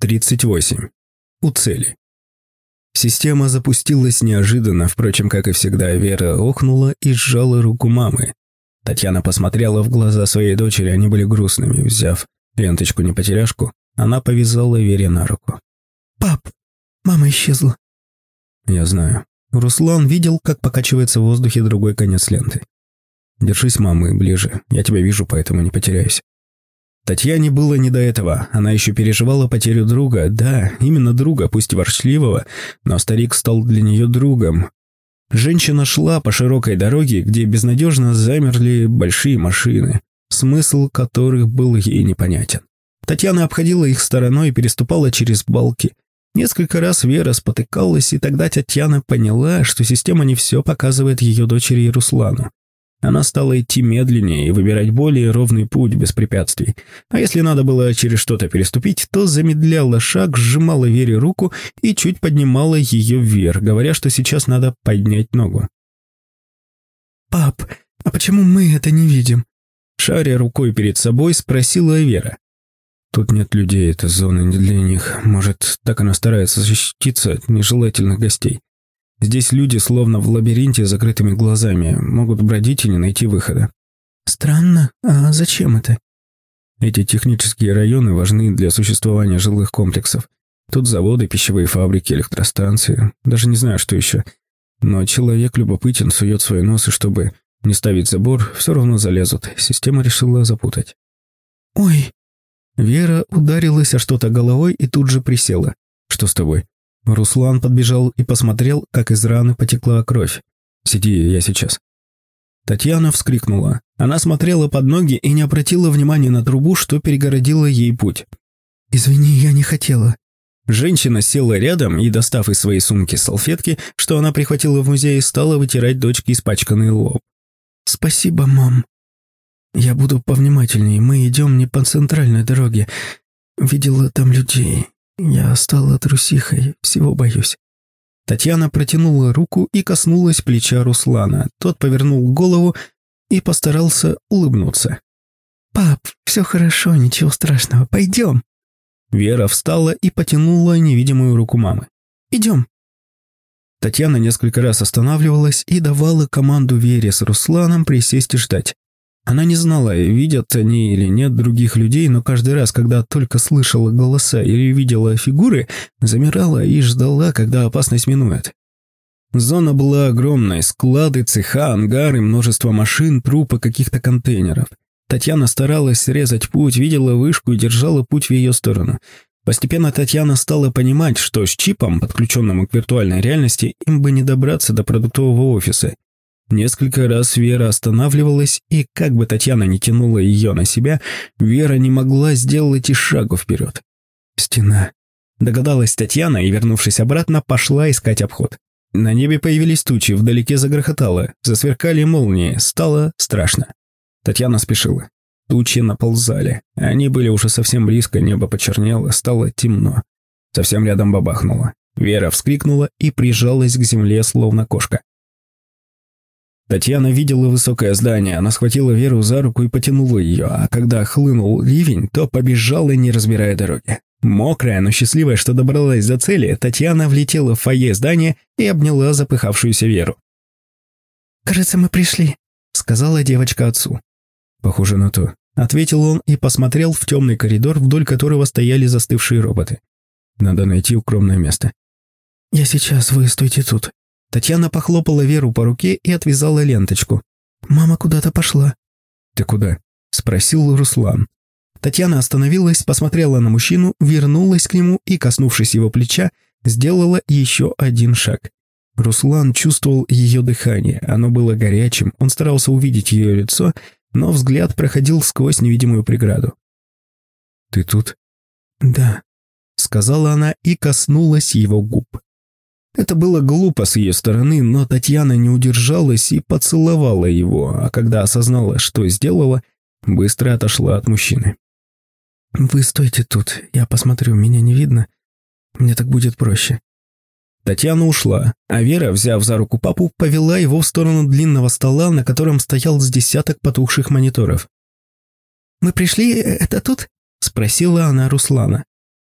38. У цели. Система запустилась неожиданно, впрочем, как и всегда, Вера охнула и сжала руку мамы. Татьяна посмотрела в глаза своей дочери, они были грустными. Взяв ленточку-непотеряшку, она повязала Вере на руку. «Пап, мама исчезла». «Я знаю». Руслан видел, как покачивается в воздухе другой конец ленты. «Держись, мамы, ближе. Я тебя вижу, поэтому не потеряюсь». Татьяне было не до этого. Она еще переживала потерю друга. Да, именно друга, пусть ворчливого, но старик стал для нее другом. Женщина шла по широкой дороге, где безнадежно замерли большие машины, смысл которых был ей непонятен. Татьяна обходила их стороной и переступала через балки. Несколько раз Вера спотыкалась, и тогда Татьяна поняла, что система не все показывает ее дочери Руслану. Она стала идти медленнее и выбирать более ровный путь без препятствий. А если надо было через что-то переступить, то замедляла шаг, сжимала Вере руку и чуть поднимала ее вверх, говоря, что сейчас надо поднять ногу. «Пап, а почему мы это не видим?» Шаря рукой перед собой, спросила Вера. «Тут нет людей, это зона не для них. Может, так она старается защититься от нежелательных гостей. Здесь люди словно в лабиринте с закрытыми глазами, могут бродить и не найти выхода. Странно, а зачем это? Эти технические районы важны для существования жилых комплексов. Тут заводы, пищевые фабрики, электростанции, даже не знаю, что еще. Но человек любопытен, сует свой нос, и чтобы не ставить забор, все равно залезут. Система решила запутать. «Ой!» Вера ударилась о что-то головой и тут же присела. «Что с тобой?» Руслан подбежал и посмотрел, как из раны потекла кровь. «Сиди, я сейчас». Татьяна вскрикнула. Она смотрела под ноги и не обратила внимания на трубу, что перегородила ей путь. «Извини, я не хотела». Женщина села рядом и, достав из своей сумки салфетки, что она прихватила в музее, стала вытирать дочке испачканный лоб. «Спасибо, мам. Я буду повнимательнее. Мы идем не по центральной дороге. Видела там людей. Я стала трусихой, всего боюсь. Татьяна протянула руку и коснулась плеча Руслана. Тот повернул голову и постарался улыбнуться. «Пап, все хорошо, ничего страшного, пойдем». Вера встала и потянула невидимую руку мамы. «Идем». Татьяна несколько раз останавливалась и давала команду Вере с Русланом присесть и ждать. Она не знала, видят они или нет других людей, но каждый раз, когда только слышала голоса или видела фигуры, замирала и ждала, когда опасность минует. Зона была огромной, склады, цеха, ангары, множество машин, трупы каких-то контейнеров. Татьяна старалась срезать путь, видела вышку и держала путь в ее сторону. Постепенно Татьяна стала понимать, что с чипом, подключенным к виртуальной реальности, им бы не добраться до продуктового офиса. Несколько раз Вера останавливалась, и как бы Татьяна не тянула ее на себя, Вера не могла сделать и шагу вперед. «Стена». Догадалась Татьяна и, вернувшись обратно, пошла искать обход. На небе появились тучи, вдалеке загрохотало, засверкали молнии, стало страшно. Татьяна спешила. Тучи наползали. Они были уже совсем близко, небо почернело, стало темно. Совсем рядом бабахнуло. Вера вскрикнула и прижалась к земле, словно кошка. Татьяна видела высокое здание, она схватила Веру за руку и потянула ее, а когда хлынул ливень, то побежала, не разбирая дороги. Мокрая, но счастливая, что добралась до цели, Татьяна влетела в фойе здания и обняла запыхавшуюся Веру. «Кажется, мы пришли», — сказала девочка отцу. «Похоже на то», — ответил он и посмотрел в темный коридор, вдоль которого стояли застывшие роботы. «Надо найти укромное место». «Я сейчас, вы стойте тут», Татьяна похлопала Веру по руке и отвязала ленточку. «Мама куда-то пошла». «Ты куда?» – спросил Руслан. Татьяна остановилась, посмотрела на мужчину, вернулась к нему и, коснувшись его плеча, сделала еще один шаг. Руслан чувствовал ее дыхание, оно было горячим, он старался увидеть ее лицо, но взгляд проходил сквозь невидимую преграду. «Ты тут?» «Да», — сказала она и коснулась его губ. Это было глупо с ее стороны, но Татьяна не удержалась и поцеловала его, а когда осознала, что сделала, быстро отошла от мужчины. «Вы стойте тут, я посмотрю, меня не видно. Мне так будет проще». Татьяна ушла, а Вера, взяв за руку папу, повела его в сторону длинного стола, на котором стоял с десяток потухших мониторов. «Мы пришли, это тут?» – спросила она Руслана.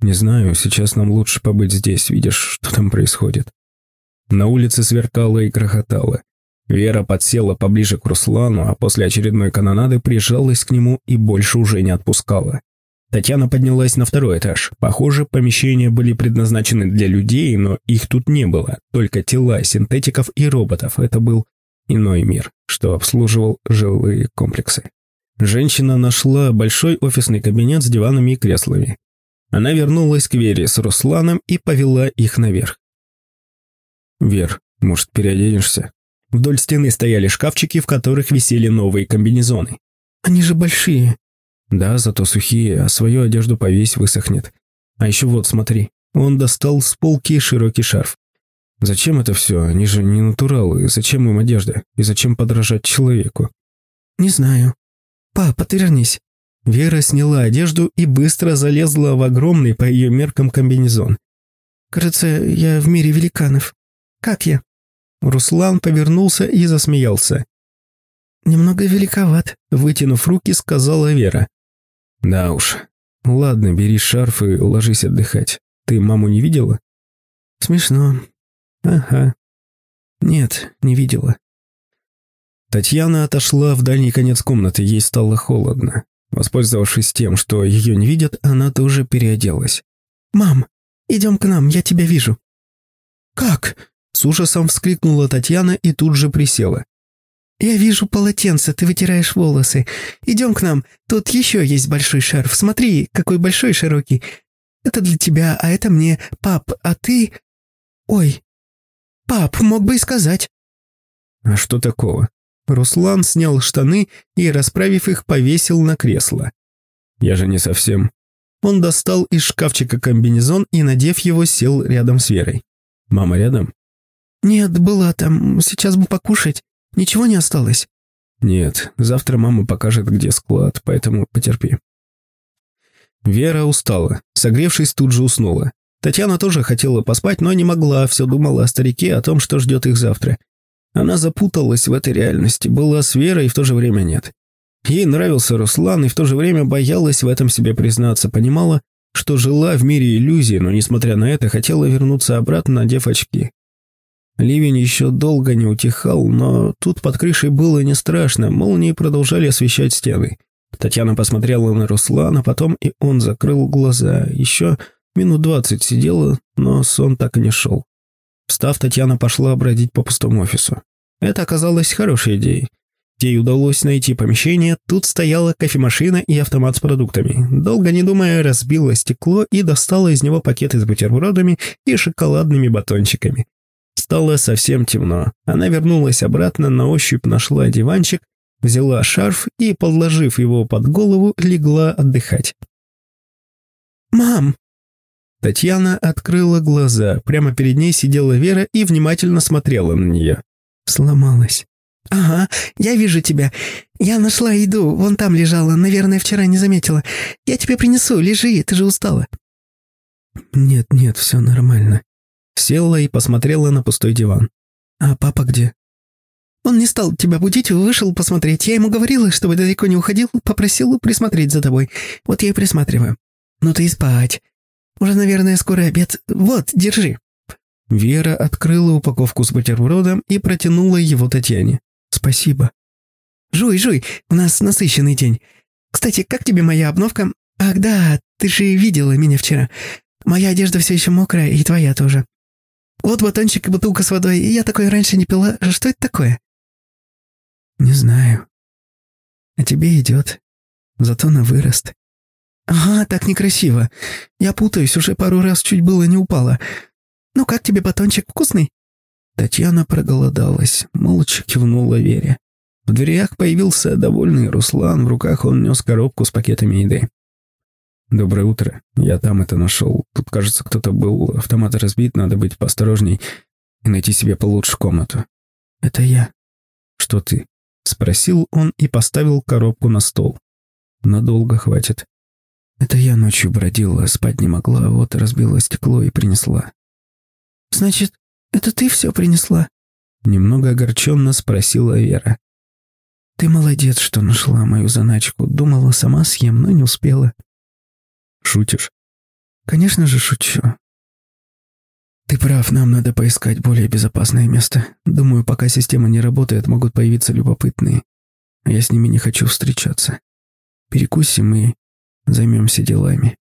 «Не знаю, сейчас нам лучше побыть здесь, видишь, что там происходит». На улице сверкало и грохотало. Вера подсела поближе к Руслану, а после очередной канонады прижалась к нему и больше уже не отпускала. Татьяна поднялась на второй этаж. Похоже, помещения были предназначены для людей, но их тут не было. Только тела синтетиков и роботов. Это был иной мир, что обслуживал жилые комплексы. Женщина нашла большой офисный кабинет с диванами и креслами. Она вернулась к Вере с Русланом и повела их наверх. «Вер, может, переоденешься?» Вдоль стены стояли шкафчики, в которых висели новые комбинезоны. «Они же большие». «Да, зато сухие, а свою одежду повесь, высохнет. А еще вот, смотри». Он достал с полки широкий шарф. «Зачем это все? Они же не натуралы. Зачем им одежда? И зачем подражать человеку?» «Не знаю. Пап, отвернись». Вера сняла одежду и быстро залезла в огромный по ее меркам комбинезон. «Кажется, я в мире великанов. Как я?» Руслан повернулся и засмеялся. «Немного великоват», — вытянув руки, сказала Вера. «Да уж. Ладно, бери шарф и ложись отдыхать. Ты маму не видела?» «Смешно». «Ага. Нет, не видела». Татьяна отошла в дальний конец комнаты, ей стало холодно. Воспользовавшись тем, что ее не видят, она тоже переоделась. «Мам, идем к нам, я тебя вижу». «Как?» С ужасом вскрикнула Татьяна и тут же присела. «Я вижу полотенце, ты вытираешь волосы. Идем к нам, тут еще есть большой шарф. Смотри, какой большой широкий. Это для тебя, а это мне. Пап, а ты...» «Ой, пап, мог бы и сказать». «А что такого?» Руслан снял штаны и, расправив их, повесил на кресло. «Я же не совсем...» Он достал из шкафчика комбинезон и, надев его, сел рядом с Верой. «Мама рядом?» «Нет, была там. Сейчас бы покушать. Ничего не осталось?» «Нет, завтра мама покажет, где склад, поэтому потерпи». Вера устала. Согревшись, тут же уснула. Татьяна тоже хотела поспать, но не могла, все думала о старике, о том, что ждет их завтра. Она запуталась в этой реальности, была с Верой и в то же время нет. Ей нравился Руслан и в то же время боялась в этом себе признаться, понимала, что жила в мире иллюзий, но, несмотря на это, хотела вернуться обратно, надев очки. Ливень еще долго не утихал, но тут под крышей было не страшно, молнии продолжали освещать стены. Татьяна посмотрела на Руслана, потом и он закрыл глаза. Еще минут двадцать сидела, но сон так и не шел. Встав, Татьяна пошла бродить по пустому офису. Это оказалось хорошей идеей. Ей удалось найти помещение, тут стояла кофемашина и автомат с продуктами. Долго не думая, разбила стекло и достала из него пакеты с бутербродами и шоколадными батончиками. Стало совсем темно. Она вернулась обратно, на ощупь нашла диванчик, взяла шарф и, подложив его под голову, легла отдыхать. «Мам!» Татьяна открыла глаза. Прямо перед ней сидела Вера и внимательно смотрела на нее. «Сломалась». «Ага, я вижу тебя. Я нашла еду, вон там лежала, наверное, вчера не заметила. Я тебе принесу, лежи, ты же устала». «Нет, нет, все нормально», Села и посмотрела на пустой диван. «А папа где?» «Он не стал тебя будить, вышел посмотреть. Я ему говорила, чтобы далеко не уходил, попросил присмотреть за тобой. Вот я и присматриваю. Ну ты и спать. Уже, наверное, скоро обед. Вот, держи». Вера открыла упаковку с бутербродом и протянула его Татьяне. «Спасибо». «Жуй, жуй, у нас насыщенный день. Кстати, как тебе моя обновка? Ах да, ты же видела меня вчера. Моя одежда все еще мокрая, и твоя тоже. Вот батончик и бутылка с водой. Я такое раньше не пила. Что это такое?» «Не знаю. А тебе идет. Зато на вырост». «Ага, так некрасиво. Я путаюсь, уже пару раз чуть было не упала. Ну как тебе батончик вкусный?» Татьяна проголодалась, молча кивнула Вере. В дверях появился довольный Руслан, в руках он нес коробку с пакетами еды. «Доброе утро. Я там это нашел. Тут, кажется, кто-то был. Автомат разбит, надо быть поосторожней и найти себе получше комнату». «Это я». «Что ты?» — спросил он и поставил коробку на стол. «Надолго хватит». «Это я ночью бродила, спать не могла, вот разбила стекло и принесла». «Значит, это ты все принесла?» Немного огорченно спросила Вера. «Ты молодец, что нашла мою заначку. Думала, сама съем, но не успела». Шутишь? Конечно же, шучу. Ты прав, нам надо поискать более безопасное место. Думаю, пока система не работает, могут появиться любопытные. А я с ними не хочу встречаться. Перекусим и займемся делами.